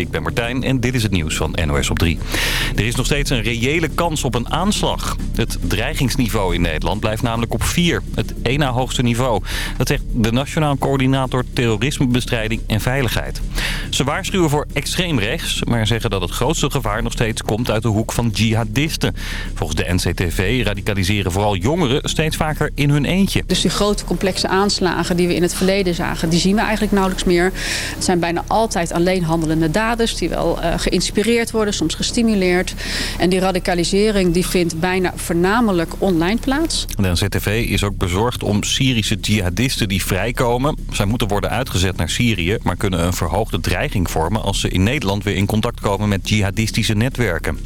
Ik ben Martijn en dit is het nieuws van NOS op 3. Er is nog steeds een reële kans op een aanslag. Het dreigingsniveau in Nederland blijft namelijk op 4. Het één na hoogste niveau. Dat zegt de Nationaal Coördinator Terrorismebestrijding en Veiligheid. Ze waarschuwen voor extreem rechts, maar zeggen dat het grootste gevaar nog steeds komt uit de hoek van jihadisten. Volgens de NCTV radicaliseren vooral jongeren steeds vaker in hun eentje. Dus die grote complexe aanslagen die we in het verleden zagen, die zien we eigenlijk nauwelijks meer. Het zijn bijna altijd alleen handelende die wel uh, geïnspireerd worden, soms gestimuleerd. En die radicalisering die vindt bijna voornamelijk online plaats. De NCTV is ook bezorgd om Syrische jihadisten die vrijkomen. Zij moeten worden uitgezet naar Syrië, maar kunnen een verhoogde dreiging vormen als ze in Nederland weer in contact komen met jihadistische netwerken.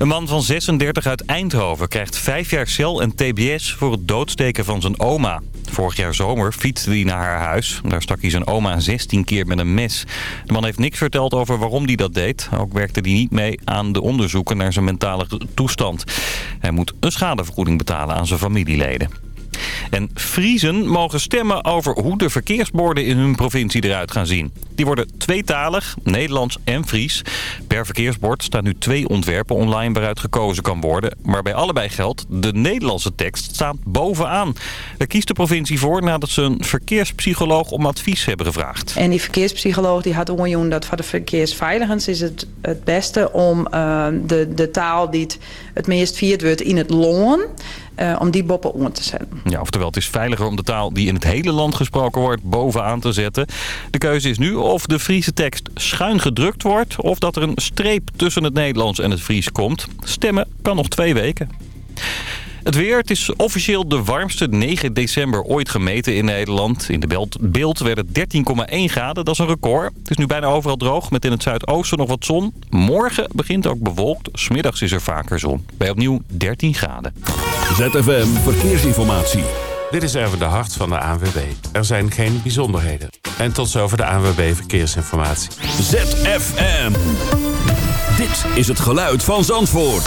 Een man van 36 uit Eindhoven krijgt vijf jaar cel en tbs voor het doodsteken van zijn oma. Vorig jaar zomer fietste hij naar haar huis. Daar stak hij zijn oma 16 keer met een mes. De man heeft niks verteld over waarom hij dat deed. Ook werkte hij niet mee aan de onderzoeken naar zijn mentale toestand. Hij moet een schadevergoeding betalen aan zijn familieleden. En Friesen mogen stemmen over hoe de verkeersborden in hun provincie eruit gaan zien. Die worden tweetalig, Nederlands en Fries. Per verkeersbord staan nu twee ontwerpen online waaruit gekozen kan worden. Maar bij allebei geldt, de Nederlandse tekst staat bovenaan. Daar kiest de provincie voor nadat ze een verkeerspsycholoog om advies hebben gevraagd. En die verkeerspsycholoog die had onjoen dat voor de verkeersveiligheid is het het beste om uh, de, de taal die het, het meest vierd wordt in het loon uh, om die boppen om te zetten. Ja, oftewel het is veiliger om de taal die in het hele land gesproken wordt bovenaan te zetten. De keuze is nu of de Friese tekst schuin gedrukt wordt... of dat er een streep tussen het Nederlands en het Fries komt. Stemmen kan nog twee weken. Het weer, het is officieel de warmste 9 december ooit gemeten in Nederland. In de beeld werd het 13,1 graden, dat is een record. Het is nu bijna overal droog, met in het zuidoosten nog wat zon. Morgen begint ook bewolkt, smiddags is er vaker zon. Bij opnieuw 13 graden. ZFM Verkeersinformatie. Dit is even de hart van de ANWB. Er zijn geen bijzonderheden. En tot zover de ANWB Verkeersinformatie. ZFM. Dit is het geluid van Zandvoort.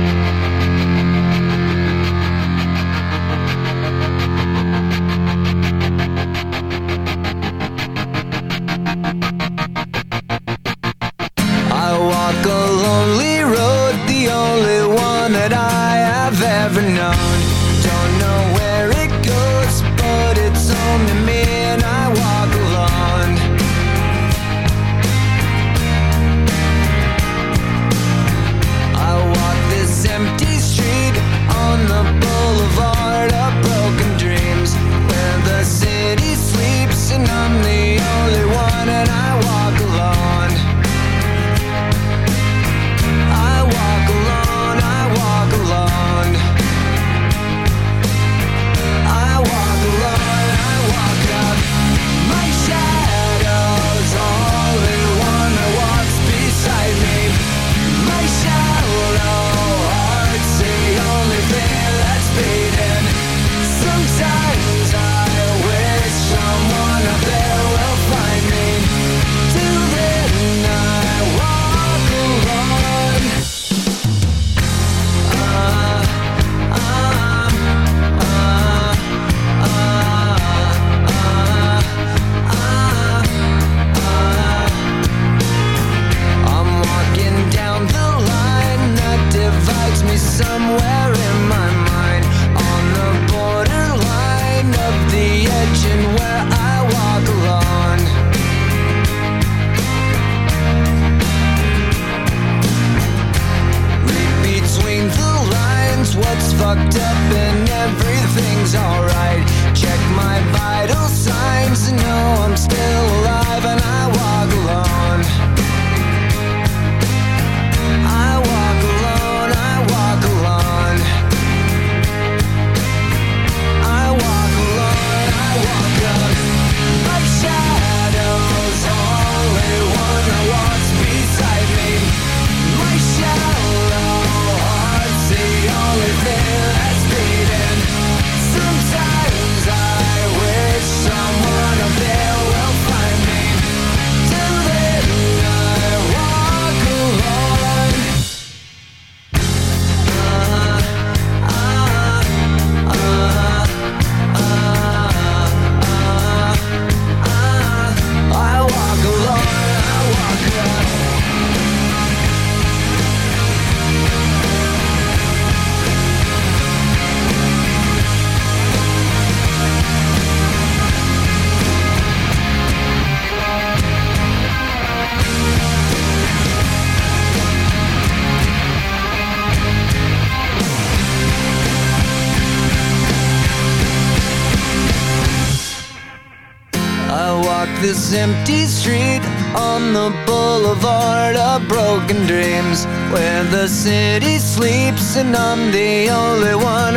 part of broken dreams Where the city sleeps and I'm the only one.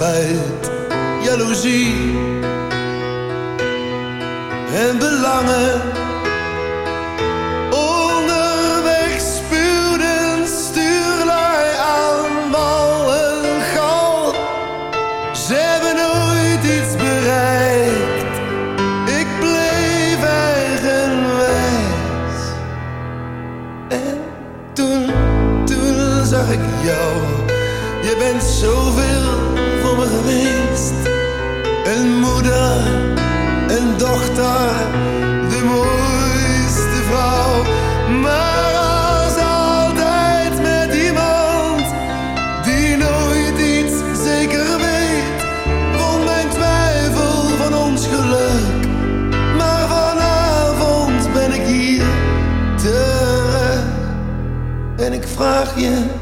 spijt, jaloezie en belangen. Yeah.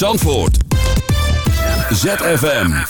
Zandvoort. ZFM.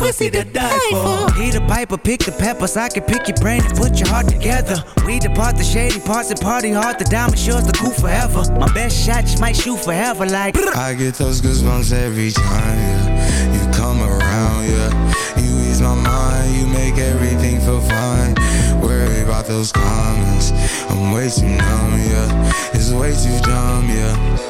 Pussy to die for. He the piper, pick the peppers. I can pick your brain and put your heart together. We depart the shady parts and party hard. The diamond sure the cool forever. My best shot just might shoot forever. Like I get those goosebumps every time, yeah. You come around, yeah. You ease my mind, you make everything feel fine. Worry about those comments. I'm way too numb, yeah. It's way too dumb, yeah.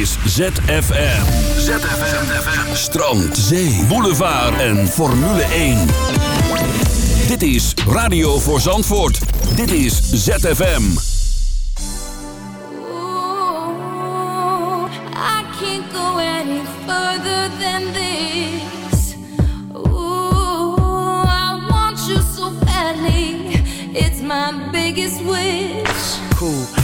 Is ZFM. ZFM. Strand, zee, boulevard en Formule 1. Dit is Radio voor Zandvoort. Dit is ZFM. Ooh, I can't go any further than this. Ooh, I want you so badly. It's my biggest wish. cool.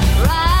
Right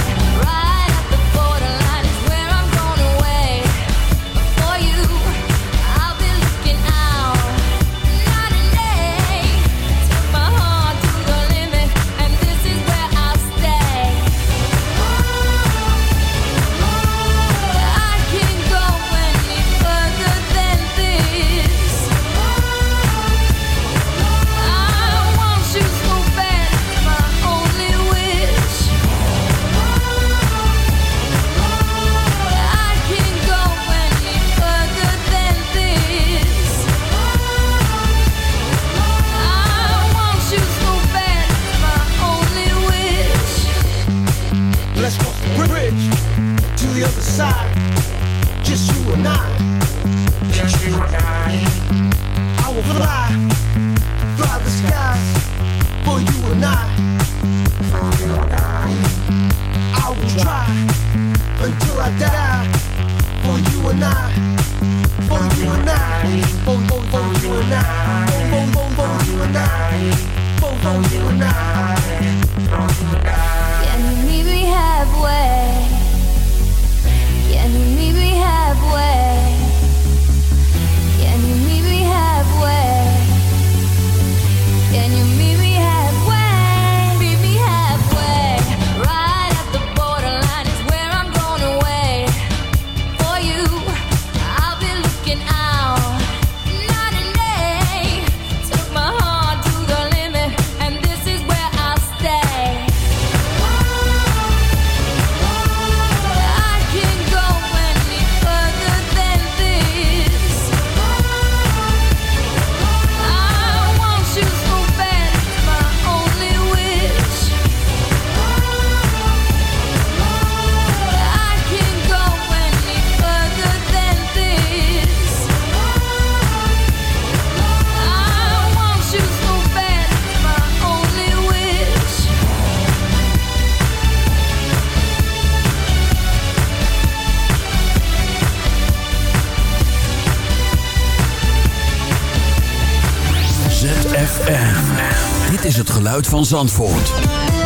Geluid van Zandvoort.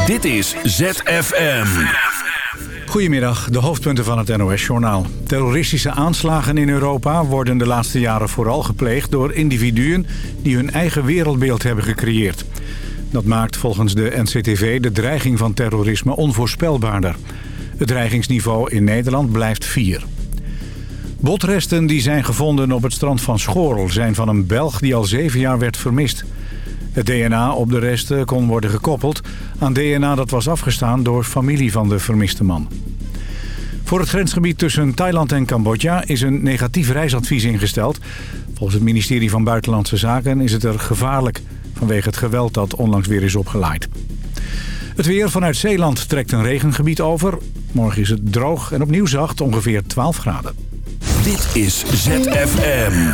Dit is ZFM. Goedemiddag, de hoofdpunten van het NOS-journaal. Terroristische aanslagen in Europa worden de laatste jaren vooral gepleegd... door individuen die hun eigen wereldbeeld hebben gecreëerd. Dat maakt volgens de NCTV de dreiging van terrorisme onvoorspelbaarder. Het dreigingsniveau in Nederland blijft 4. Botresten die zijn gevonden op het strand van Schorl... zijn van een Belg die al zeven jaar werd vermist. Het DNA op de resten kon worden gekoppeld aan DNA dat was afgestaan door familie van de vermiste man. Voor het grensgebied tussen Thailand en Cambodja is een negatief reisadvies ingesteld. Volgens het ministerie van Buitenlandse Zaken is het er gevaarlijk vanwege het geweld dat onlangs weer is opgeleid. Het weer vanuit Zeeland trekt een regengebied over. Morgen is het droog en opnieuw zacht, ongeveer 12 graden. Dit is ZFM.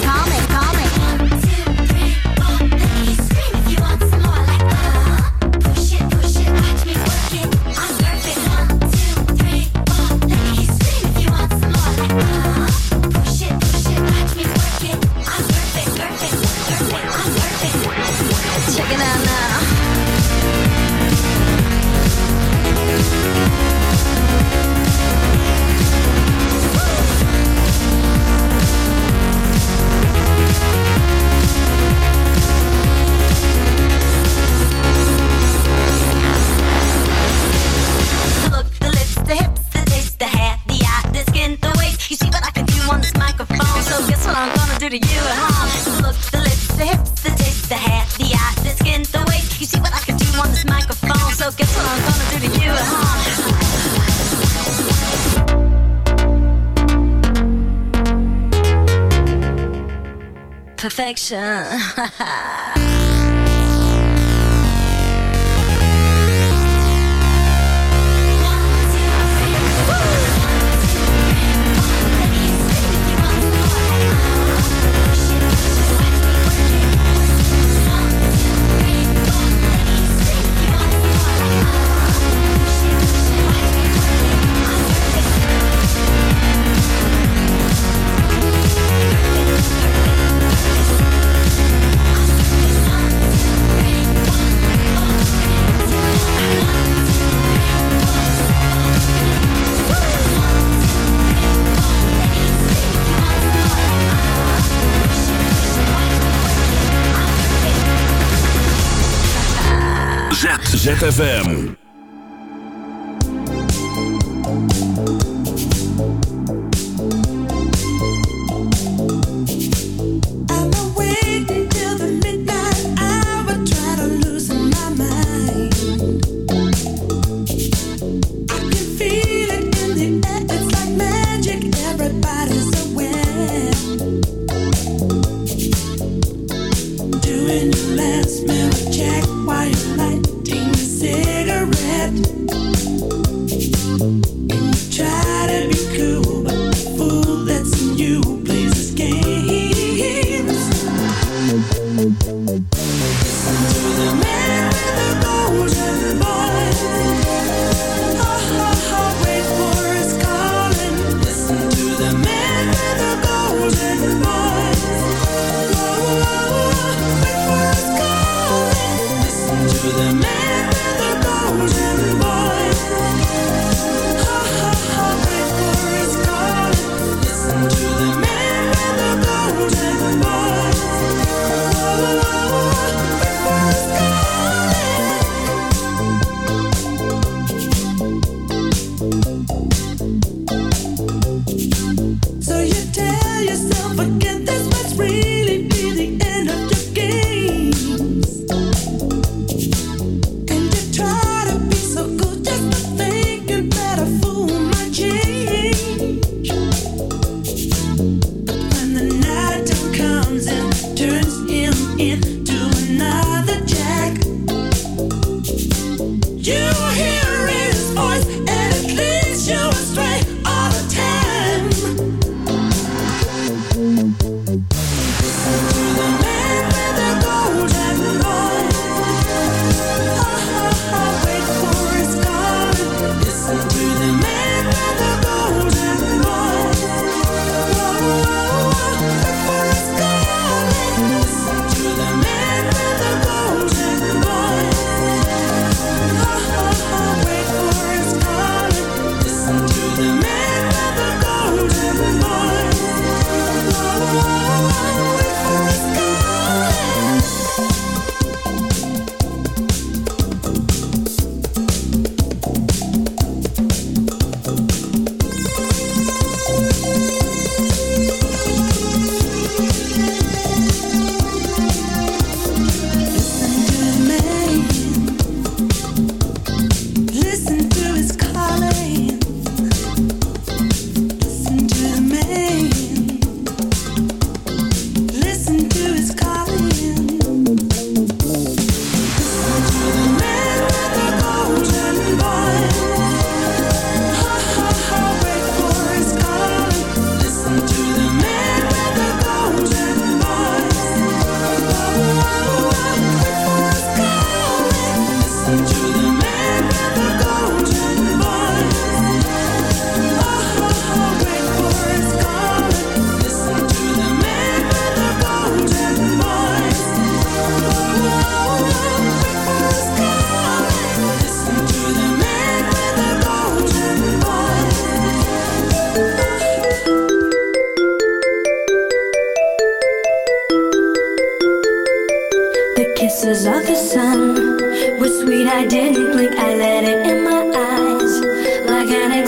You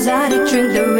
exotic drink the rain.